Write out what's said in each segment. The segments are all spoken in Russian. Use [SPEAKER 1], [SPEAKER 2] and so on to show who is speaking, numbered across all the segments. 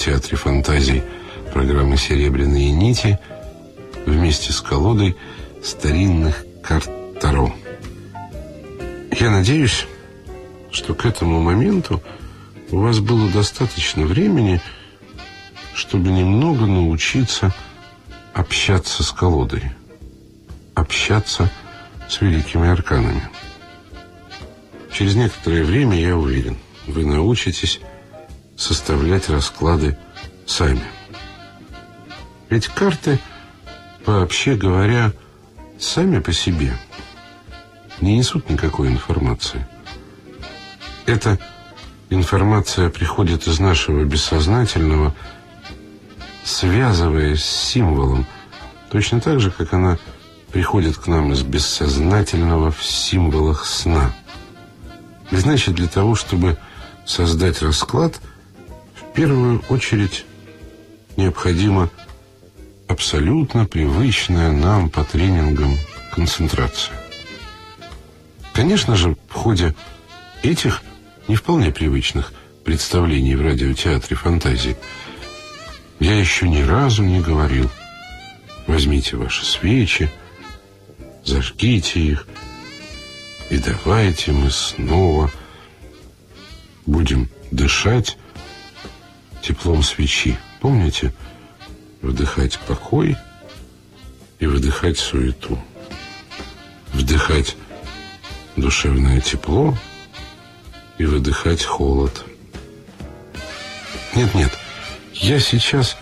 [SPEAKER 1] радиотеатре фантазий программы «Серебряные нити» вместе с колодой старинных карт Таро. Я надеюсь, что к этому моменту у вас было достаточно времени, чтобы немного научиться общаться с колодой, общаться с великими арканами. Через некоторое время, я уверен, вы научитесь составлять расклады сами. Ведь карты, вообще говоря, сами по себе не несут никакой информации. Эта информация приходит из нашего бессознательного, связываясь с символом, точно так же, как она приходит к нам из бессознательного в символах сна. И значит, для того, чтобы создать расклад, первую очередь необходимо абсолютно привычная нам по тренингам концентрация. Конечно же, в ходе этих не вполне привычных представлений в радиотеатре фантазии я еще ни разу не говорил возьмите ваши свечи, зажгите их, и давайте мы снова будем дышать теплом свечи. Помните? Вдыхать покой и выдыхать суету. Вдыхать душевное тепло и выдыхать холод. Нет-нет, я сейчас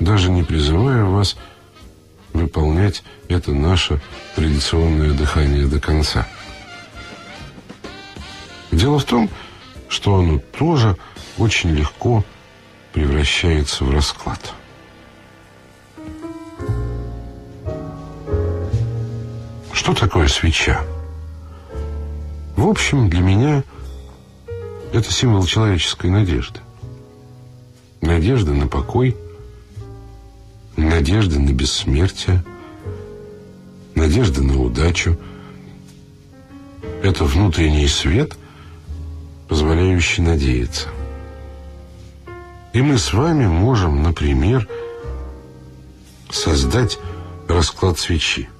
[SPEAKER 1] даже не призываю вас выполнять это наше традиционное дыхание до конца. Дело в том, что оно тоже очень легко превращается в расклад. Что такое свеча? В общем, для меня это символ человеческой надежды. Надежда на покой, надежда на бессмертие, надежда на удачу. Это внутренний свет, позволяющий надеяться. И мы с вами можем, например, создать расклад свечи.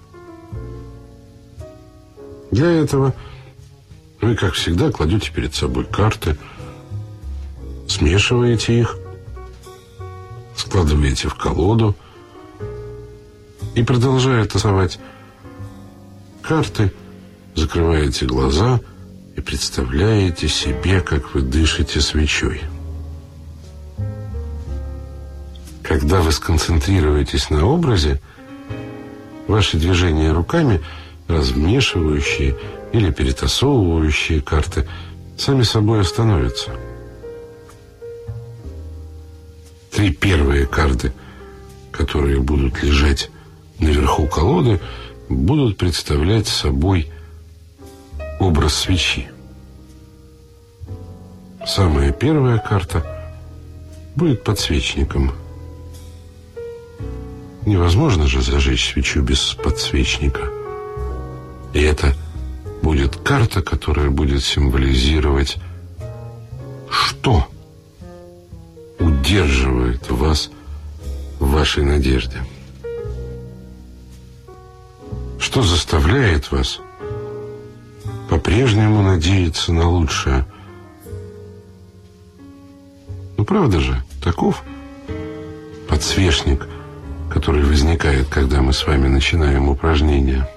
[SPEAKER 1] Для этого вы, как всегда, кладете перед собой карты, смешиваете их, складываете в колоду и, продолжая тасовать карты, закрываете глаза и представляете себе, как вы дышите свечой. Когда вы сконцентрируетесь на образе, ваши движения руками, размешивающие или перетасовывающие карты, сами собой остановятся. Три первые карты, которые будут лежать наверху колоды, будут представлять собой образ свечи. Самая первая карта будет подсвечником – Невозможно же зажечь свечу без подсвечника. И это будет карта, которая будет символизировать, что удерживает вас в вашей надежде. Что заставляет вас по-прежнему надеяться на лучшее. Ну, правда же, таков подсвечник – который возникает, когда мы с вами начинаем упражнение.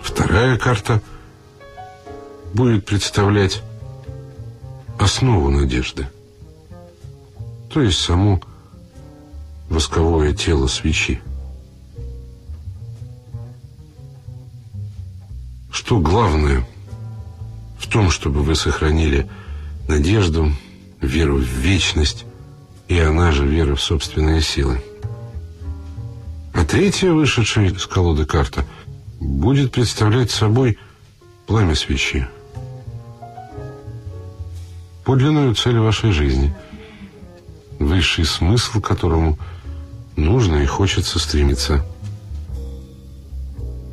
[SPEAKER 1] Вторая карта будет представлять основу надежды, то есть само восковое тело свечи. Что главное в том, чтобы вы сохранили надежду, веру в вечность, и она же вера в собственные силы. А третья, вышедшая из колоды карта, будет представлять собой пламя свечи. Подлинную цель вашей жизни. Высший смысл, которому нужно и хочется стремиться.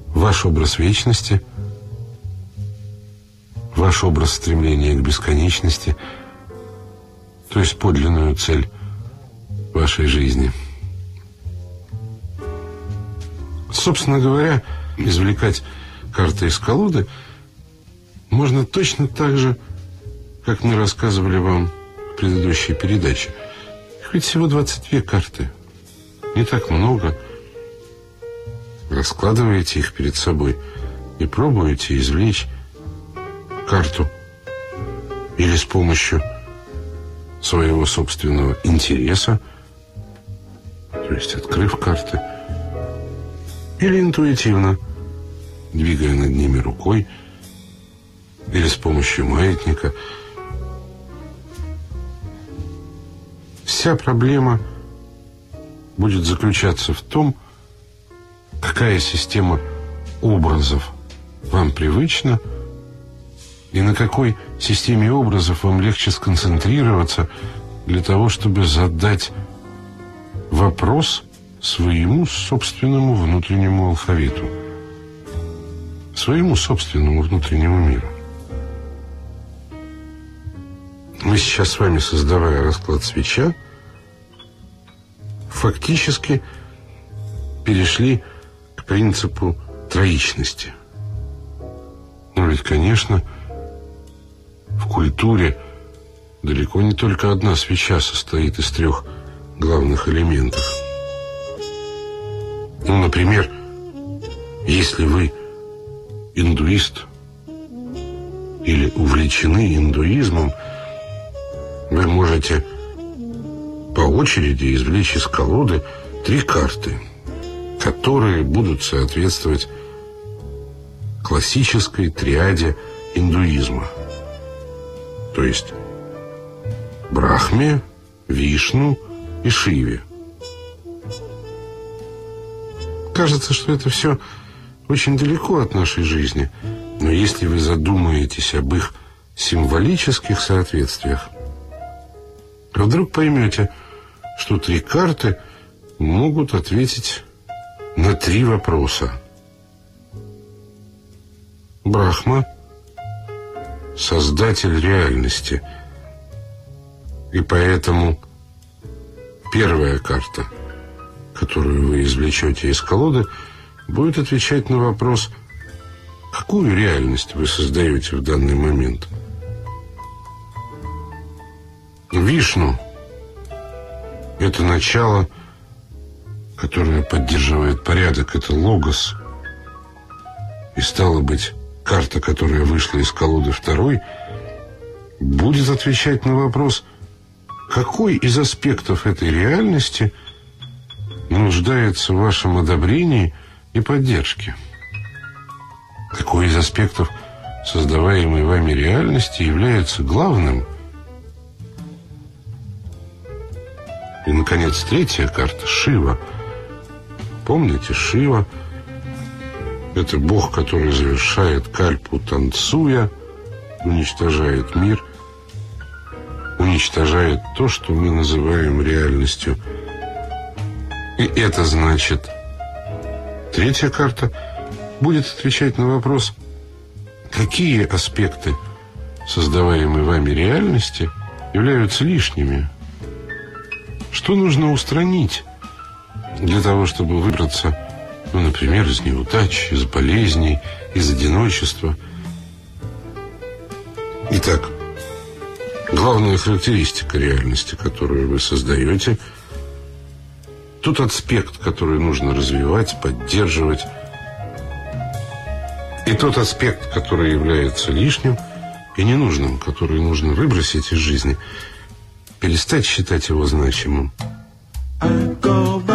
[SPEAKER 1] Ваш образ вечности, ваш образ стремления к бесконечности, то есть подлинную цель вашей жизни. Собственно говоря, извлекать карты из колоды можно точно так же, как мы рассказывали вам в предыдущей передаче. Хоть всего 22 карты. Не так много. Раскладываете их перед собой и пробуете извлечь карту или с помощью своего собственного интереса, то есть открыв карты, или интуитивно, двигая над ними рукой, или с помощью маятника. Вся проблема будет заключаться в том, какая система образов вам привычна, и на какой системе образов вам легче сконцентрироваться для того, чтобы задать вопрос своему собственному внутреннему алфавиту, своему собственному внутреннему миру. Мы сейчас с вами, создавая расклад свеча, фактически перешли к принципу троичности. Но ведь, конечно, в культуре далеко не только одна свеча состоит из трех главных элементов. Ну, например, если вы индуист или увлечены индуизмом, вы можете по очереди извлечь из колоды три карты, которые будут соответствовать классической триаде индуизма – то есть Брахме, Вишну и Шиве. Кажется, что это все очень далеко от нашей жизни, но если вы задумаетесь об их символических соответствиях, вдруг поймете, что три карты могут ответить на три вопроса. Брахма – создатель реальности. И поэтому первая карта, которую вы извлечете из колоды, будет отвечать на вопрос, какую реальность вы создаете в данный момент. Вишну – это начало, которое поддерживает порядок, это логос. И стало быть, карта, которая вышла из колоды второй, будет отвечать на вопрос, какой из аспектов этой реальности нуждается в вашем одобрении и поддержке. Какой из аспектов создаваемой вами реальности является главным. И, наконец, третья карта – Шива. Помните, Шива – это бог, который завершает кальпу танцуя, уничтожает мир, уничтожает то, что мы называем реальностью. И это значит, третья карта будет отвечать на вопрос, какие аспекты создаваемой вами реальности являются лишними. Что нужно устранить для того, чтобы выбраться ну, например, из неудач, из болезней, из одиночества. Итак, главная характеристика реальности, которую вы создаете, тот аспект, который нужно развивать, поддерживать, и тот аспект, который является лишним и ненужным, который нужно выбросить из жизни, перестать считать его значимым. I go недаром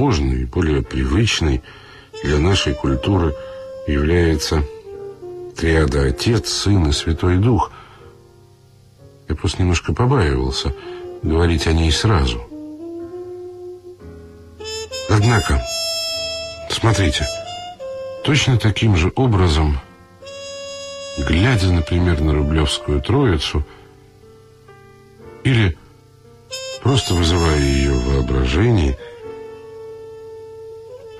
[SPEAKER 1] возможной и более привычной для нашей культуры является триада Отец, Сын и Святой Дух. Я просто немножко побаивался говорить о ней сразу. Однако, смотрите, точно таким же образом, глядя, например, на Рублевскую Троицу, или просто вызывая ее в воображении,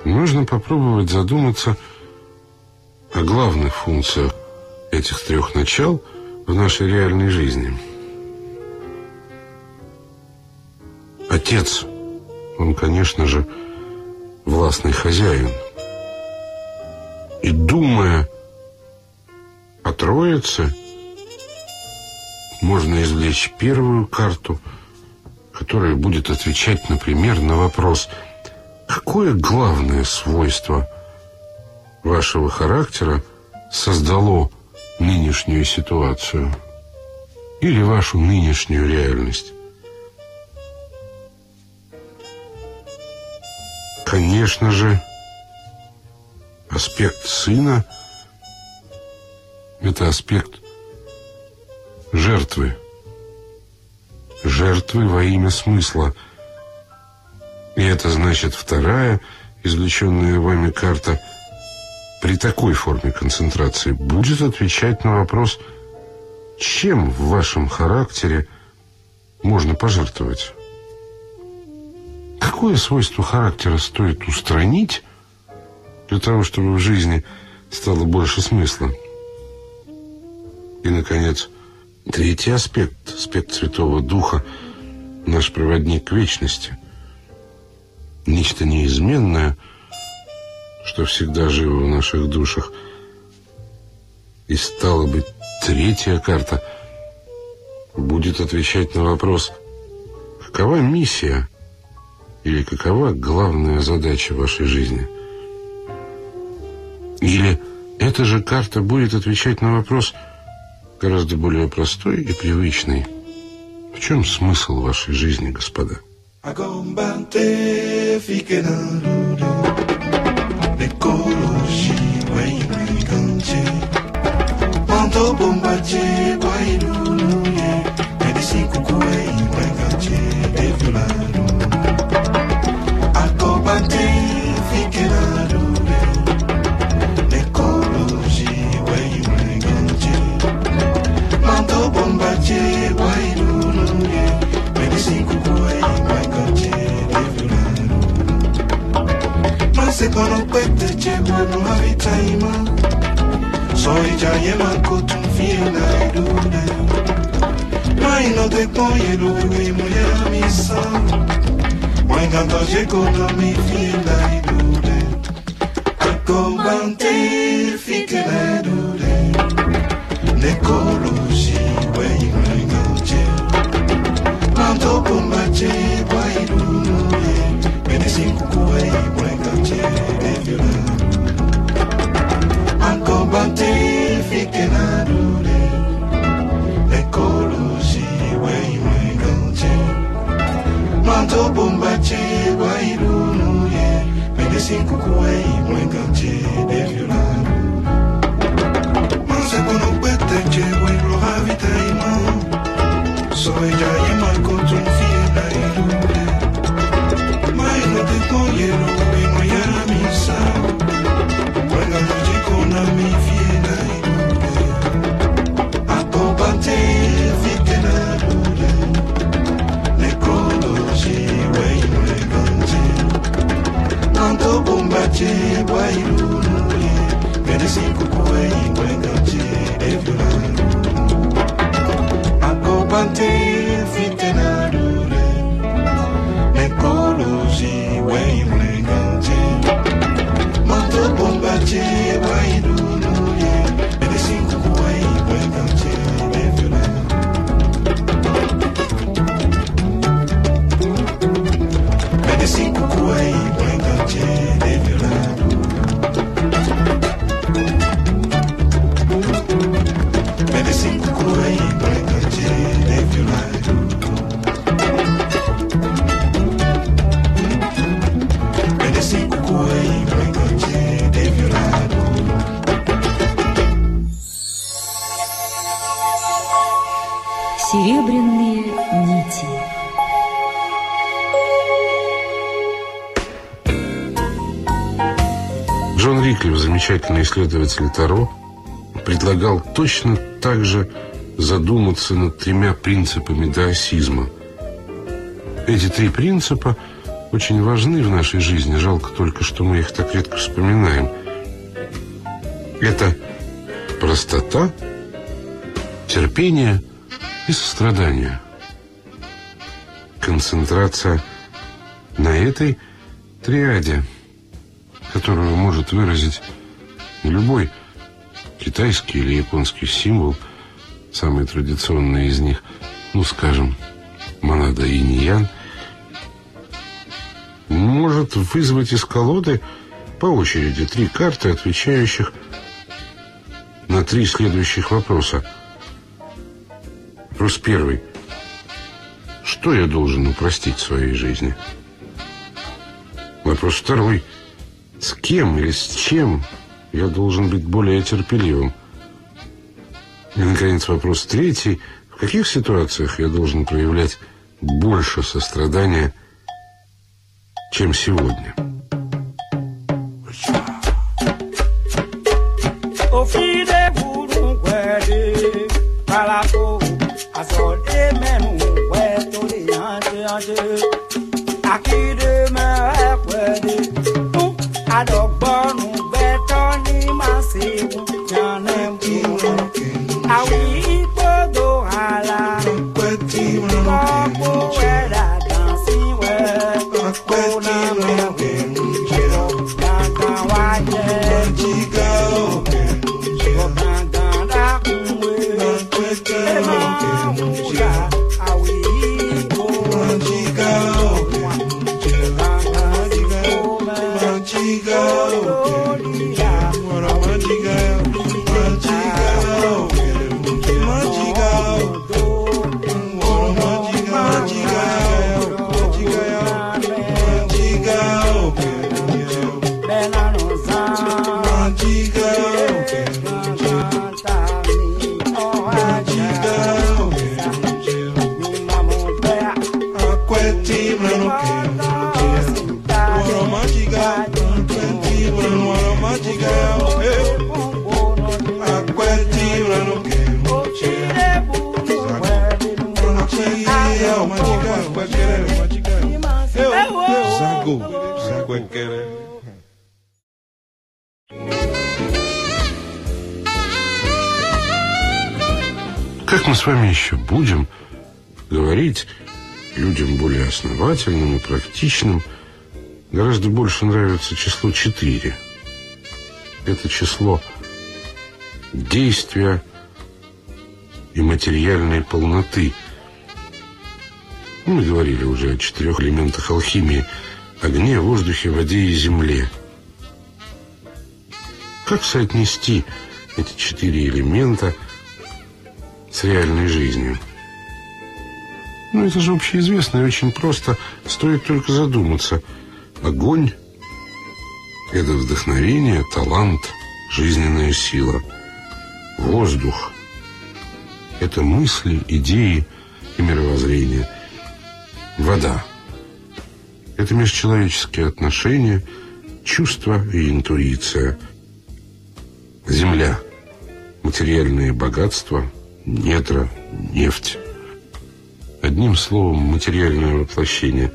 [SPEAKER 1] нужно попробовать задуматься о главных функциях этих трех начал в нашей реальной жизни. Отец, он, конечно же, властный хозяин. И думая о Троице, можно извлечь первую карту, которая будет отвечать, например, на вопрос, какое главное свойство вашего характера создало нынешнюю ситуацию или вашу нынешнюю реальность. Конечно же, аспект сына – это аспект жертвы. Жертвы во имя смысла. И это значит вторая, извлеченная вами карта, при такой форме концентрации будет отвечать на вопрос, чем в вашем характере можно пожертвовать. Какое свойство характера стоит устранить для того, чтобы в жизни стало больше смысла? И, наконец, третий аспект, аспект Святого Духа, наш проводник к вечности. Нечто неизменное, что всегда живо в наших душах. И стало быть, третья карта будет отвечать на вопрос, какова миссия – или какова главная задача вашей жизни? Или эта же карта будет отвечать на вопрос гораздо более простой и привычный. В чем смысл вашей жизни, господа?
[SPEAKER 2] Agombante fique na lulu Bekoloji wai é minganje Mando bombaje wai lulu ye Edisi é kukuwe de é violar. secondo quette c'è mano avitaima Soi già ye manco tu fie na idude Noi no te poi lui muia missa Ma incanto c'è cono mi fie na idude Kako bante fike na idude Ne kolosi wei inga c'è Manto bomba c'è poi idude I'll if
[SPEAKER 3] you love.
[SPEAKER 1] Uncle Bunty. Замечательный исследователь Таро, предлагал точно так же задуматься над тремя принципами даосизма. Эти три принципа очень важны в нашей жизни. Жалко только, что мы их так редко вспоминаем. Это простота, терпение и сострадание. Концентрация на этой триаде, которую может выразить любой китайский или японский символ, самый традиционный из них, ну, скажем, монада инь-ян, может вызвать из колоды по очереди три карты, отвечающих на три следующих вопроса. Вопрос первый. Что я должен упростить в своей жизни? Вопрос второй. С кем или с чем я должен быть более терпеливым? И, наконец, вопрос третий. В каких ситуациях я должен проявлять больше сострадания, чем сегодня?
[SPEAKER 2] òfìdé
[SPEAKER 1] Как мы с вами еще будем говорить людям более основательным и практичным, гораздо больше нравится число 4. Это число действия и материальной полноты. Мы говорили уже о четырех элементах алхимии – огне, воздухе, воде и земле. Как соотнести эти четыре элемента с реальной жизнью? Ну, это же общеизвестно и очень просто. Стоит только задуматься. Огонь – это вдохновение, талант, жизненная сила. Воздух – это мысли, идеи и мировоззрение. Вода – это межчеловеческие отношения, чувства и интуиция. Земля – материальные богатства, недра, нефть. Одним словом, материальное воплощение.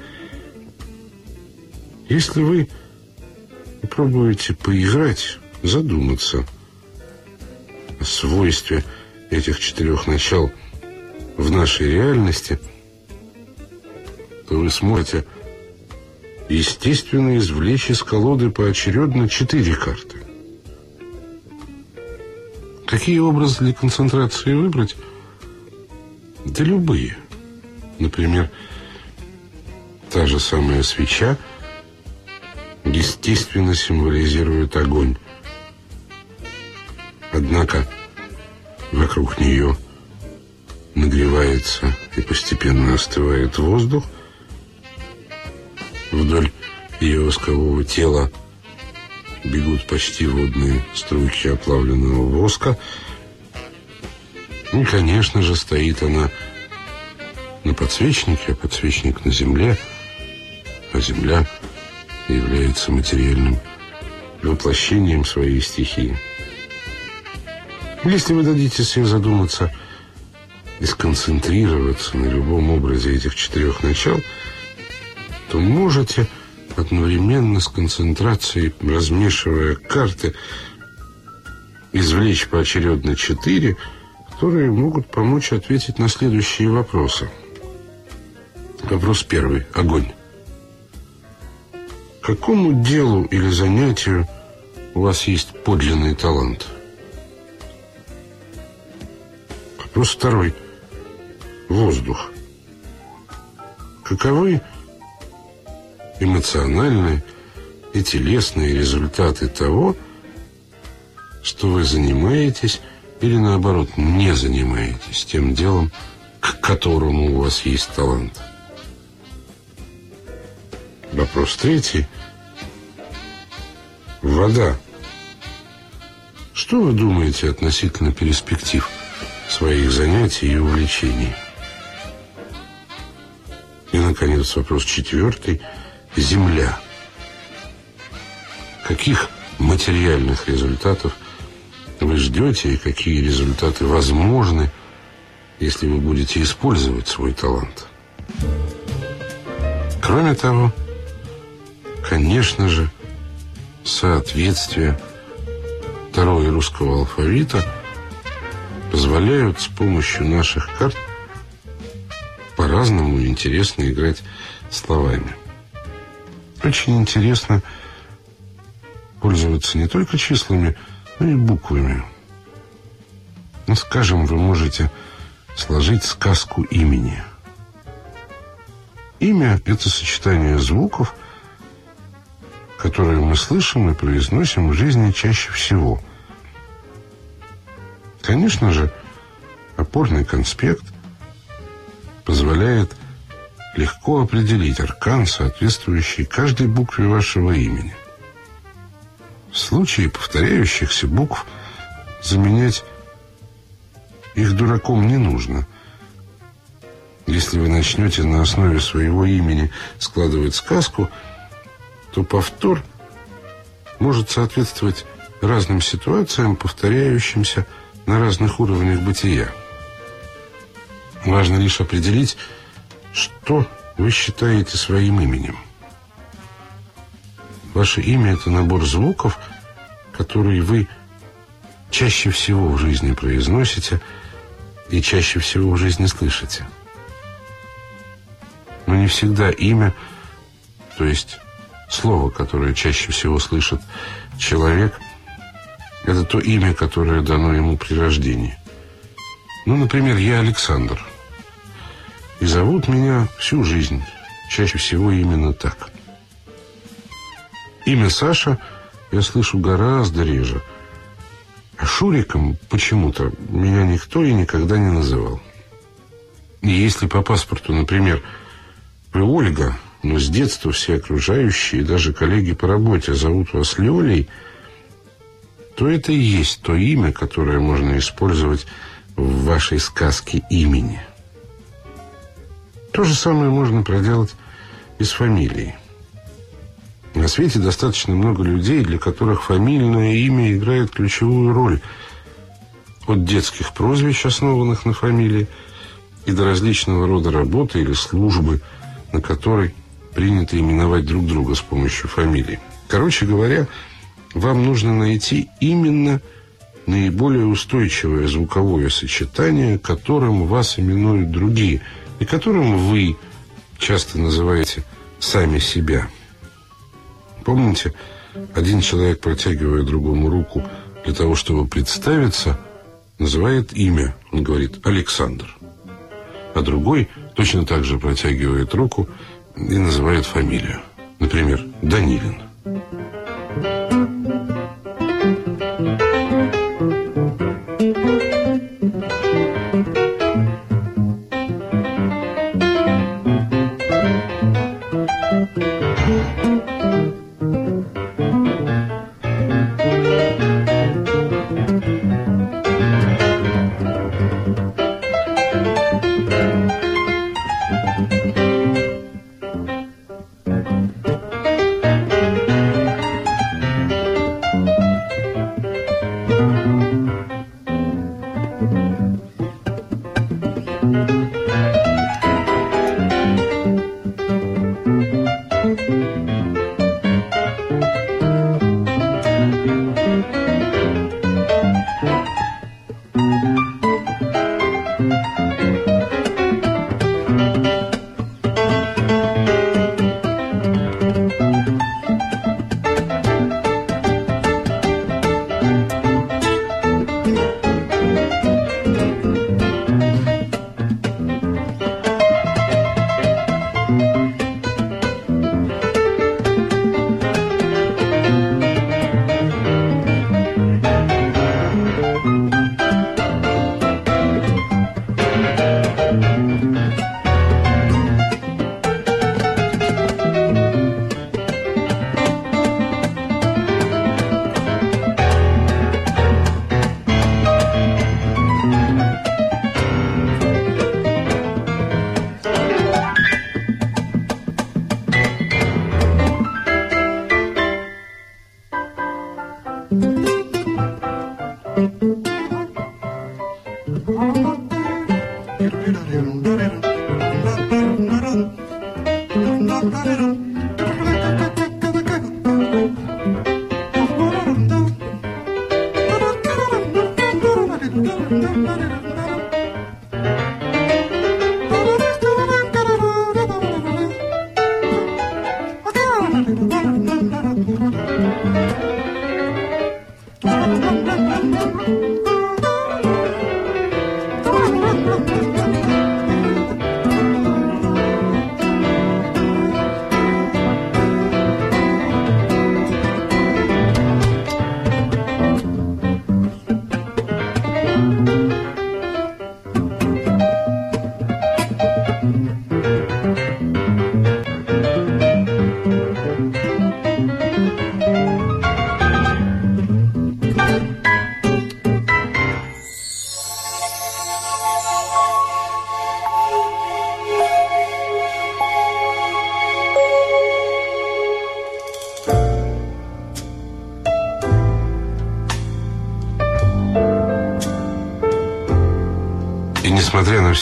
[SPEAKER 1] Если вы попробуете поиграть, задуматься о свойстве этих четырех начал в нашей реальности, то вы сможете естественно извлечь из колоды поочередно четыре карты. Какие образы для концентрации выбрать? Да любые. Например, та же самая свеча естественно символизирует огонь. Однако вокруг нее нагревается и постепенно остывает воздух. Вдоль ее воскового тела бегут почти водные струйки оплавленного воска. И, конечно же, стоит она подсвечнике, а подсвечник на земле, а земля является материальным воплощением своей стихии. Если вы дадите себе задуматься и сконцентрироваться на любом образе этих четырех начал, то можете одновременно с концентрацией, размешивая карты, извлечь поочередно четыре, которые могут помочь ответить на следующие вопросы. Вопрос первый. Огонь. Какому делу или занятию у вас есть подлинный талант? Вопрос второй. Воздух. Каковы эмоциональные и телесные результаты того, что вы занимаетесь или наоборот не занимаетесь тем делом, к которому у вас есть талант. Вопрос третий. Вода. Что вы думаете относительно перспектив своих занятий и увлечений? И, наконец, вопрос четвертый. Земля. Каких материальных результатов вы ждете и какие результаты возможны, если вы будете использовать свой талант? Кроме того, конечно же, соответствие второго русского алфавита позволяют с помощью наших карт по-разному интересно играть словами. Очень интересно пользоваться не только числами, но и буквами. Ну, скажем, вы можете сложить сказку имени. Имя – это сочетание звуков, которые мы слышим и произносим в жизни чаще всего. Конечно же, опорный конспект позволяет легко определить аркан, соответствующий каждой букве вашего имени. В случае повторяющихся букв заменять их дураком не нужно. Если вы начнете на основе своего имени складывать сказку, то повтор может соответствовать разным ситуациям, повторяющимся на разных уровнях бытия. Важно лишь определить, что вы считаете своим именем? Ваше имя – это набор звуков, которые вы чаще всего в жизни произносите и чаще всего в жизни слышите. Но не всегда имя, то есть слово, которое чаще всего слышит человек, это то имя, которое дано ему при рождении. Ну, например, я Александр – и зовут меня всю жизнь, чаще всего именно так. Имя Саша я слышу гораздо реже. А Шуриком почему-то меня никто и никогда не называл. И если по паспорту, например, вы Ольга, но с детства все окружающие, даже коллеги по работе зовут вас Лёлей, то это и есть то имя, которое можно использовать в вашей сказке имени. То же самое можно проделать и с фамилией. На свете достаточно много людей, для которых фамильное имя играет ключевую роль. От детских прозвищ, основанных на фамилии, и до различного рода работы или службы, на которой принято именовать друг друга с помощью фамилии. Короче говоря, вам нужно найти именно наиболее устойчивое звуковое сочетание, которым вас именуют другие – и которым вы часто называете сами себя. Помните, один человек, протягивая другому руку для того, чтобы представиться, называет имя, он говорит «Александр». А другой точно так же протягивает руку и называет фамилию. Например, Данилин.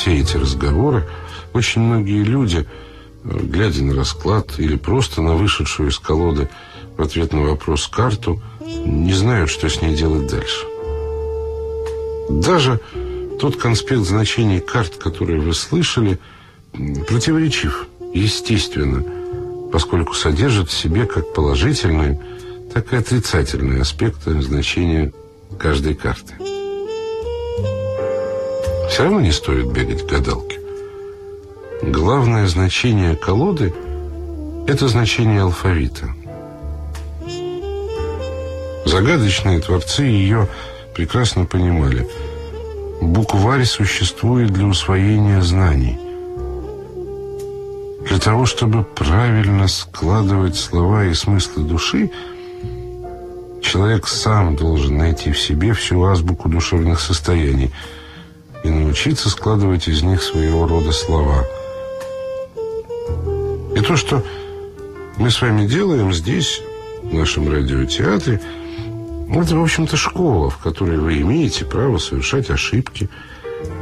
[SPEAKER 1] Все эти разговоры, очень многие люди, э, глядя на расклад или просто на вышедшую из колоды в ответ на вопрос карту, не знают, что с ней делать дальше. Даже тот конспект значений карт, который вы слышали, противоречив, естественно, поскольку содержит в себе как положительные, так и отрицательные аспекты значения каждой карты. Все равно не стоит бегать к гадалке. Главное значение колоды – это значение алфавита. Загадочные творцы ее прекрасно понимали. Букварь существует для усвоения знаний. Для того, чтобы правильно складывать слова и смыслы души, человек сам должен найти в себе всю азбуку душевных состояний – научиться складывать из них своего рода слова. И то, что мы с вами делаем здесь, в нашем радиотеатре, это, в общем-то, школа, в которой вы имеете право совершать ошибки,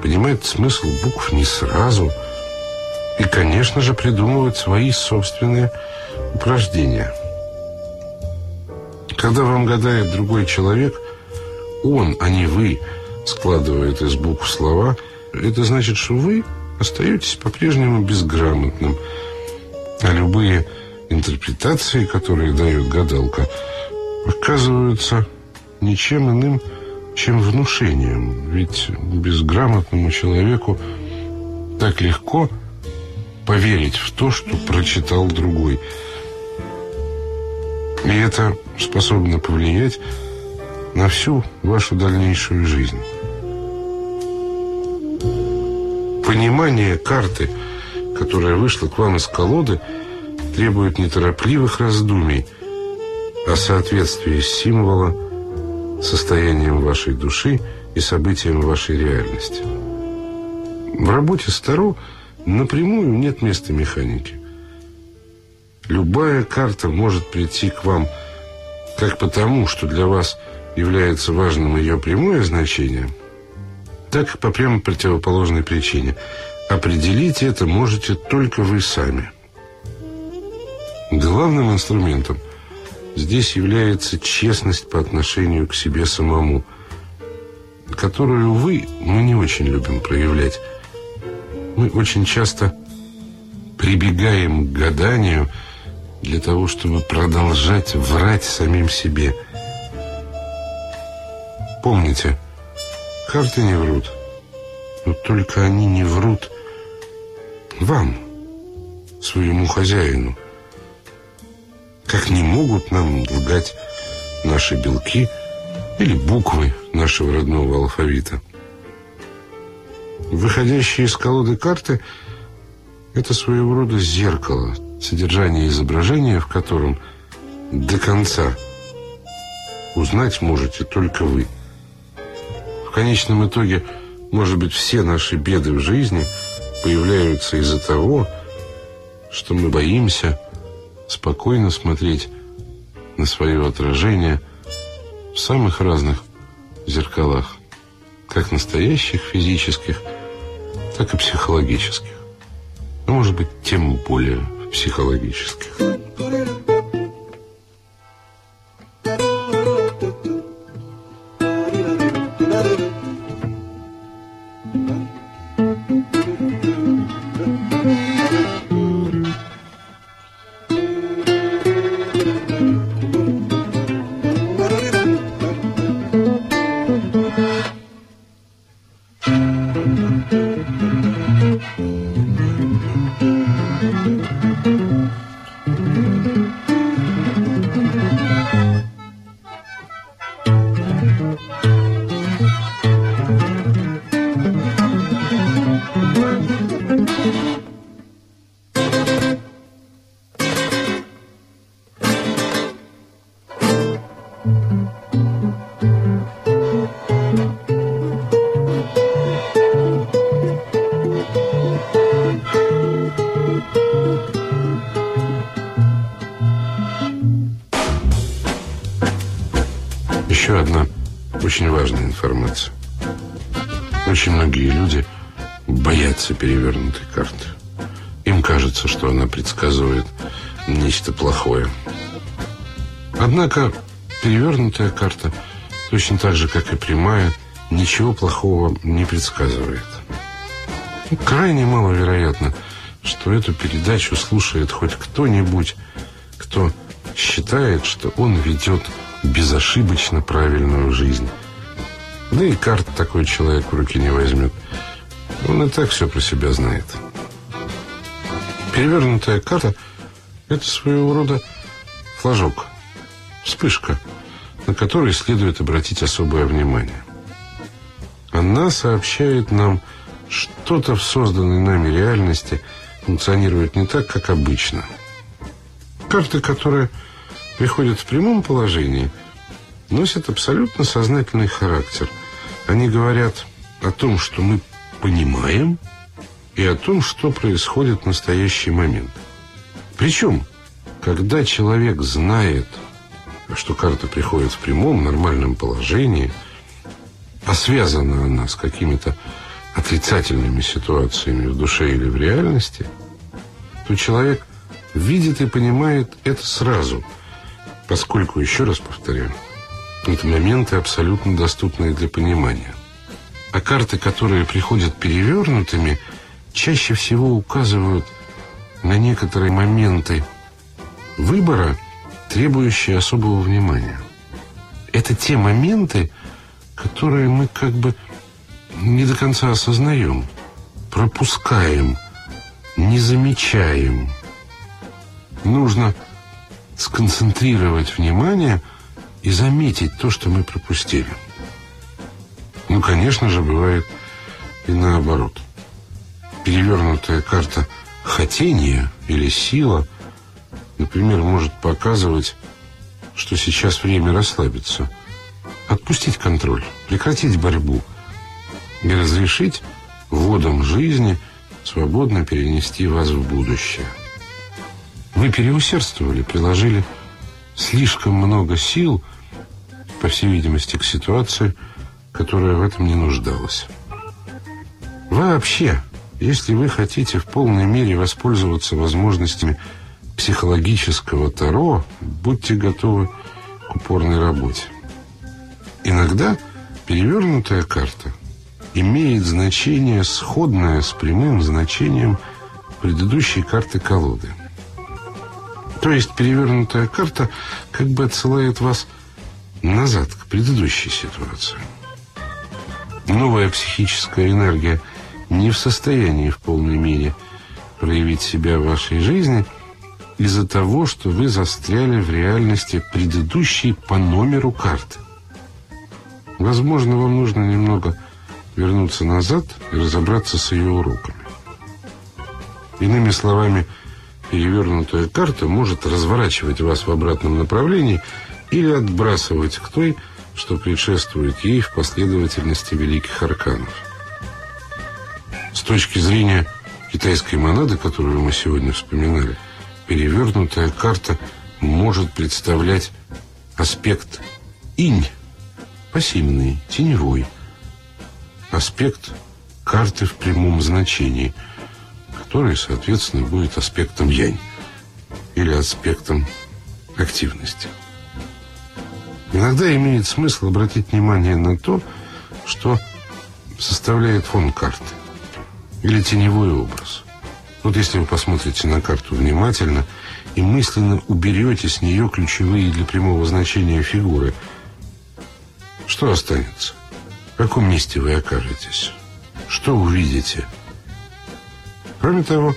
[SPEAKER 1] понимать смысл букв не сразу и, конечно же, придумывать свои собственные упражнения. Когда вам гадает другой человек, он, а не вы – складывает из букв слова, это значит, что вы остаетесь по-прежнему безграмотным. А любые интерпретации, которые дает гадалка, оказываются ничем иным, чем внушением. Ведь безграмотному человеку так легко поверить в то, что прочитал другой. И это способно повлиять на всю вашу дальнейшую жизнь. Понимание карты, которая вышла к вам из колоды, требует неторопливых раздумий, а соответствие символа состоянием вашей души и событиям вашей реальности. В работе Старо напрямую нет места механики. Любая карта может прийти к вам как потому, что для вас – является важным ее прямое значение, так по прямо противоположной причине. Определить это можете только вы сами. Главным инструментом здесь является честность по отношению к себе самому, которую вы, мы не очень любим проявлять. Мы очень часто прибегаем к гаданию для того, чтобы продолжать врать самим себе – Помните, карты не врут. Но только они не врут вам, своему хозяину. Как не могут нам лгать наши белки или буквы нашего родного алфавита. Выходящие из колоды карты – это своего рода зеркало, содержание изображения, в котором до конца узнать можете только вы – в конечном итоге, может быть, все наши беды в жизни появляются из-за того, что мы боимся спокойно смотреть на свое отражение в самых разных зеркалах как настоящих физических, так и психологических. А может быть, тем более психологических. Информация. Очень многие люди боятся перевернутой карты. Им кажется, что она предсказывает нечто плохое. Однако перевернутая карта, точно так же, как и прямая, ничего плохого не предсказывает. Ну, крайне маловероятно, что эту передачу слушает хоть кто-нибудь, кто считает, что он ведет безошибочно правильную жизнь. Да и карт такой человек в руки не возьмет. Он и так все про себя знает. Перевернутая карта – это своего рода флажок, вспышка, на которой следует обратить особое внимание. Она сообщает нам, что-то в созданной нами реальности функционирует не так, как обычно. Карты, которые приходят в прямом положении, носят абсолютно сознательный характер. Они говорят о том, что мы понимаем, и о том, что происходит в настоящий момент. Причем, когда человек знает, что карта приходит в прямом, нормальном положении, а связана она с какими-то отрицательными ситуациями в душе или в реальности, то человек видит и понимает это сразу – поскольку, еще раз повторяю, это моменты абсолютно доступные для понимания. А карты, которые приходят перевернутыми, чаще всего указывают на некоторые моменты выбора, требующие особого внимания. Это те моменты, которые мы как бы не до конца осознаем, пропускаем, не замечаем. Нужно сконцентрировать внимание и заметить то, что мы пропустили. Ну, конечно же, бывает и наоборот. Перевернутая карта хотения или сила, например, может показывать, что сейчас время расслабиться, отпустить контроль, прекратить борьбу и разрешить водам жизни свободно перенести вас в будущее. Вы переусердствовали, приложили слишком много сил, по всей видимости, к ситуации, которая в этом не нуждалась. Вообще, если вы хотите в полной мере воспользоваться возможностями психологического Таро, будьте готовы к упорной работе. Иногда перевернутая карта имеет значение, сходное с прямым значением предыдущей карты колоды – то есть перевернутая карта как бы отсылает вас назад, к предыдущей ситуации. Новая психическая энергия не в состоянии в полной мере проявить себя в вашей жизни из-за того, что вы застряли в реальности предыдущей по номеру карты. Возможно, вам нужно немного вернуться назад и разобраться с ее уроками. Иными словами, перевернутая карта может разворачивать вас в обратном направлении или отбрасывать к той, что предшествует ей в последовательности великих арканов. С точки зрения китайской монады, которую мы сегодня вспоминали, перевернутая карта может представлять аспект инь, пассивный, теневой, аспект карты в прямом значении, который, соответственно, будет аспектом янь или аспектом активности. Иногда имеет смысл обратить внимание на то, что составляет фон карты или теневой образ. Вот если вы посмотрите на карту внимательно и мысленно уберете с нее ключевые для прямого значения фигуры, что останется? В каком месте вы окажетесь? Что увидите? Кроме того,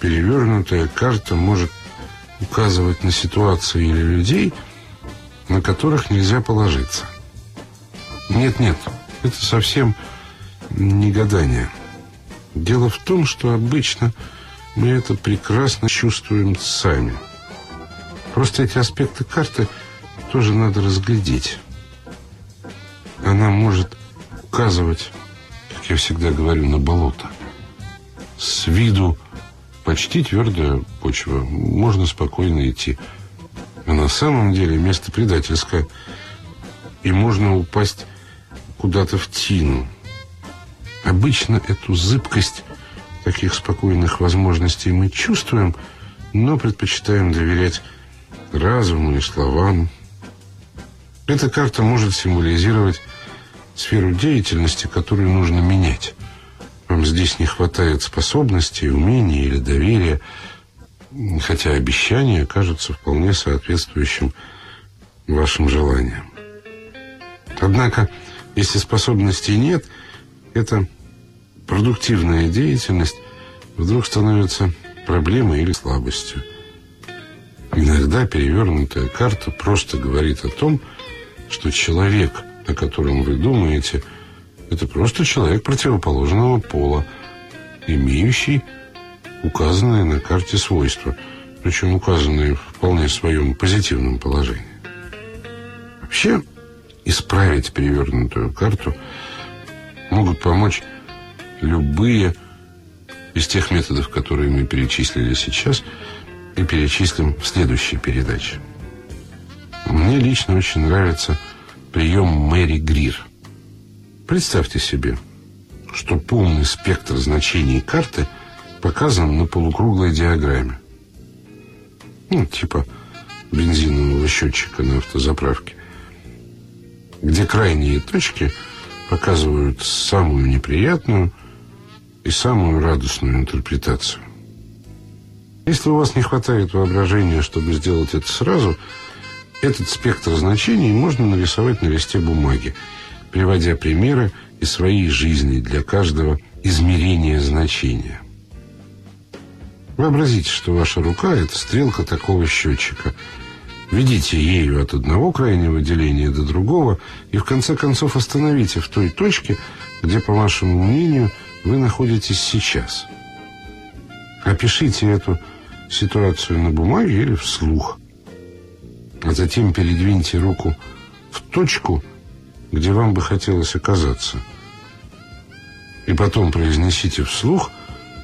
[SPEAKER 1] перевернутая карта может указывать на ситуации или людей, на которых нельзя положиться. Нет-нет, это совсем не гадание. Дело в том, что обычно мы это прекрасно чувствуем сами. Просто эти аспекты карты тоже надо разглядеть. Она может указывать, как я всегда говорю, на болото. С виду почти твердая почва, можно спокойно идти. А на самом деле место предательское, и можно упасть куда-то в тину. Обычно эту зыбкость таких спокойных возможностей мы чувствуем, но предпочитаем доверять разуму и словам. Эта карта может символизировать сферу деятельности, которую нужно менять. Вам здесь не хватает способностей, умений или доверия, хотя обещания кажутся вполне соответствующим вашим желаниям. Однако, если способностей нет, это продуктивная деятельность вдруг становится проблемой или слабостью. Иногда перевернутая карта просто говорит о том, что человек, о котором вы думаете, это просто человек противоположного пола, имеющий указанные на карте свойства, причем указанные в вполне своем позитивном положении. Вообще, исправить перевернутую карту могут помочь любые из тех методов, которые мы перечислили сейчас и перечислим в следующей передаче. Мне лично очень нравится прием Мэри Грир. Представьте себе, что полный спектр значений карты показан на полукруглой диаграмме. Ну, типа бензинового счетчика на автозаправке, где крайние точки показывают самую неприятную и самую радостную интерпретацию. Если у вас не хватает воображения, чтобы сделать это сразу, этот спектр значений можно нарисовать на листе бумаги, приводя примеры из своей жизни для каждого измерения значения. Вообразите, что ваша рука – это стрелка такого счетчика. Ведите ею от одного крайнего деления до другого и в конце концов остановите в той точке, где, по вашему мнению, вы находитесь сейчас. Опишите эту ситуацию на бумаге или вслух. А затем передвиньте руку в точку, где вам бы хотелось оказаться. И потом произнесите вслух,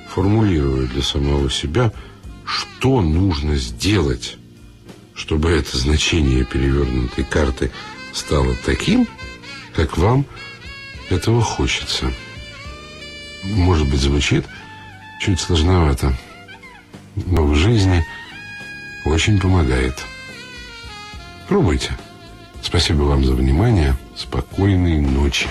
[SPEAKER 1] формулируя для самого себя, что нужно сделать, чтобы это значение перевернутой карты стало таким, как вам этого хочется может быть, звучит чуть сложновато, но в жизни очень помогает. Пробуйте. Спасибо вам за внимание. Спокойной ночи.